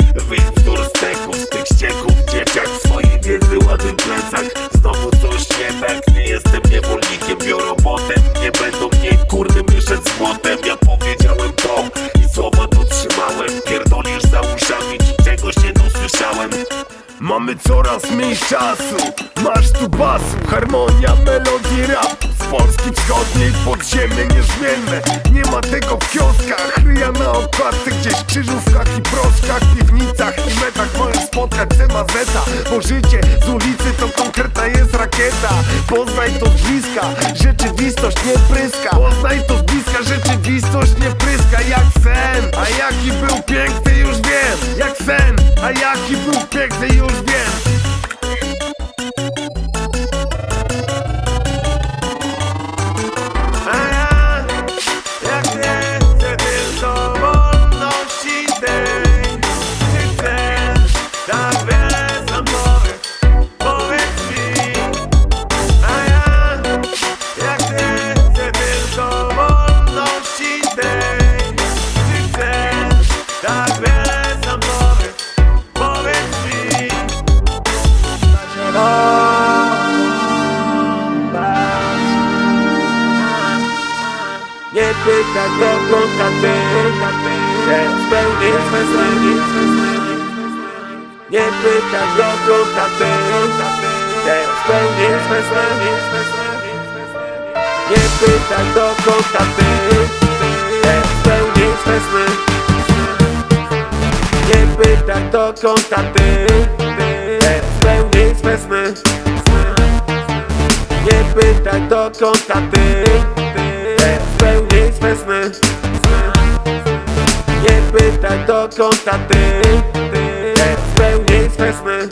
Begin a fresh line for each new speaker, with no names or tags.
plecak Wyjść
z teków, z tych
ścieków
Dzieciak swojej wiedzy ładny plecak.
Znowu coś
nie
tak, nie jestem
niewolnikiem Biorobotem,
nie będą mnie kurde myszec z młotem. Ja powiedziałem to i słowa dotrzymałem. Pierdolisz za uszami Mamy coraz mniej czasu. Masz tu basu, harmonia, melodii, rap. Z Polski wschodniej podziemie niezmienne.
Nie ma tego w kioskach. Ryja na okładce gdzieś w krzyżówkach i proskach Piwnicach i metach. Możesz spotkać Zemazeta
Bo
życie z ulicy to konkretna jest rakieta. Poznaj to z bliska, rzeczywistość nie pryska.
Poznaj to z
bliska, rzeczywistość
nie pryska Keep on texting your dead.
Nie pytaj dokąd ty. Nie spełnisz swe sny Nie pytaj dokąd ty. Nie spełnisz swe sny Nie pytaj dokąd ty. Nie spełnisz swe Nie pytaj dokąd ty. Nie spełnisz swe sny Nie pytaj dokąd ty swe sny Nie pytaj dokąd a ty Nie spełnisz swe sny